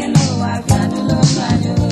I and roll, rock and roll.